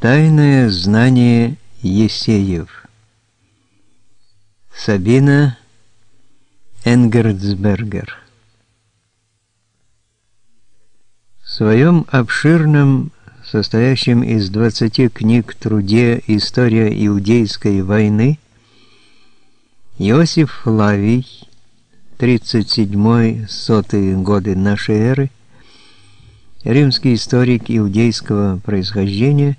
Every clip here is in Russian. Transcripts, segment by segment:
Тайное знание Есеев. Сабина Энгерцбергер В своем обширном, состоящем из 20 книг труде «История иудейской войны» Иосиф Флавий 37-100 годы нашей эры римский историк иудейского происхождения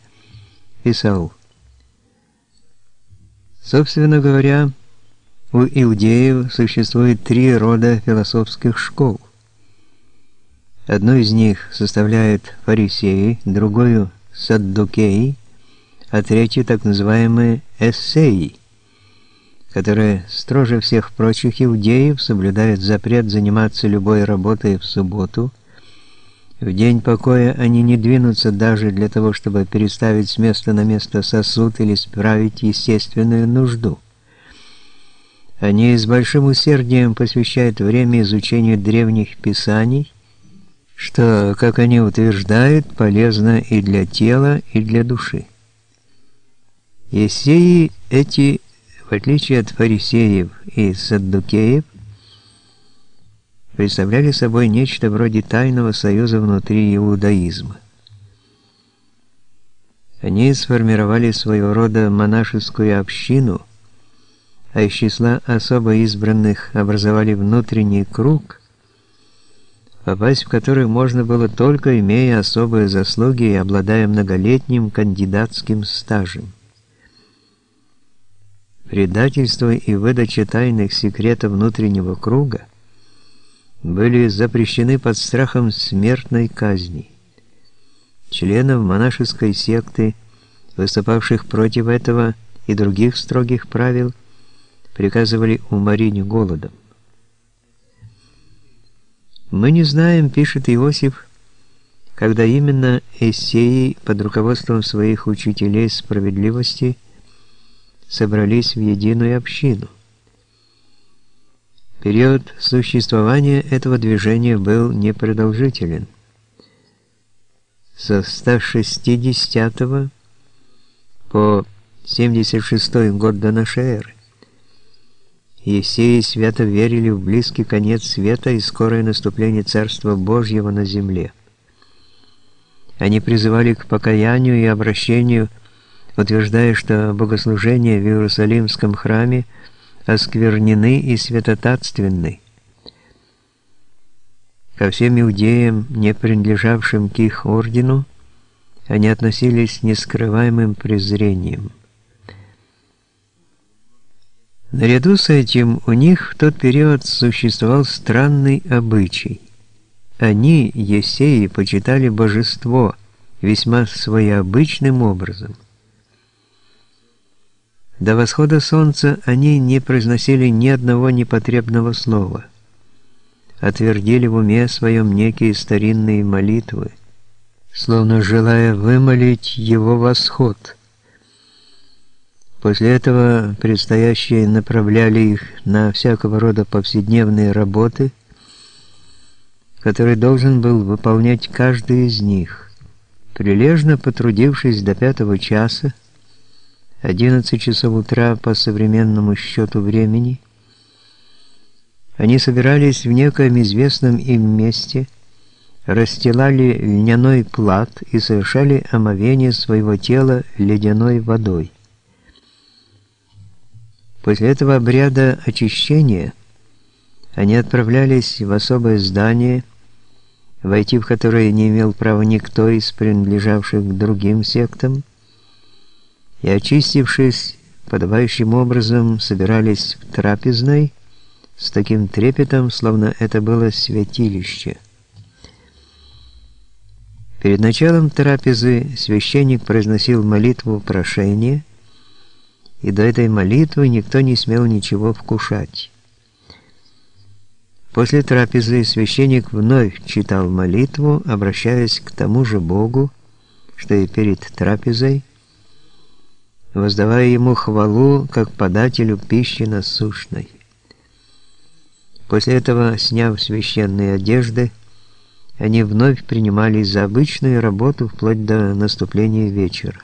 писал Собственно говоря, у иудеев существует три рода философских школ. Одну из них составляют фарисеи, другую – саддукеи, а третью – так называемые эссеи, которые строже всех прочих иудеев соблюдают запрет заниматься любой работой в субботу. В день покоя они не двинутся даже для того, чтобы переставить с места на место сосуд или справить естественную нужду. Они с большим усердием посвящают время изучению древних писаний, что, как они утверждают, полезно и для тела, и для души. Есеи эти, в отличие от фарисеев и саддукеев, представляли собой нечто вроде тайного союза внутри иудаизма. Они сформировали своего рода монашескую общину – а из числа особо избранных образовали внутренний круг, попасть в который можно было только имея особые заслуги и обладая многолетним кандидатским стажем. Предательство и выдача тайных секретов внутреннего круга были запрещены под страхом смертной казни. Членов монашеской секты, выступавших против этого и других строгих правил, приказывали уморить голодом. Мы не знаем, пишет Иосиф, когда именно эссеи под руководством своих учителей справедливости собрались в единую общину. Период существования этого движения был непродолжителен. Со 160 по 76 год до нашей эры. Есеи свято верили в близкий конец света и скорое наступление Царства Божьего на земле. Они призывали к покаянию и обращению, утверждая, что богослужения в Иерусалимском храме осквернены и святотатственны. Ко всем иудеям, не принадлежавшим к их ордену, они относились с нескрываемым презрением. Наряду с этим у них в тот период существовал странный обычай. Они, есеи, почитали божество весьма своеобычным образом. До восхода солнца они не произносили ни одного непотребного слова, отвердили в уме своем некие старинные молитвы, словно желая вымолить его восход – После этого предстоящие направляли их на всякого рода повседневные работы, которые должен был выполнять каждый из них. Прилежно потрудившись до пятого часа, 11 часов утра по современному счету времени, они собирались в некоем известном им месте, расстилали льняной плат и совершали омовение своего тела ледяной водой. После этого обряда очищения они отправлялись в особое здание, войти в которое не имел права никто из принадлежавших к другим сектам, и, очистившись подобающим образом, собирались в трапезной с таким трепетом, словно это было святилище. Перед началом трапезы священник произносил молитву прошения, и до этой молитвы никто не смел ничего вкушать. После трапезы священник вновь читал молитву, обращаясь к тому же Богу, что и перед трапезой, воздавая ему хвалу как подателю пищи насущной. После этого, сняв священные одежды, они вновь принимались за обычную работу вплоть до наступления вечера.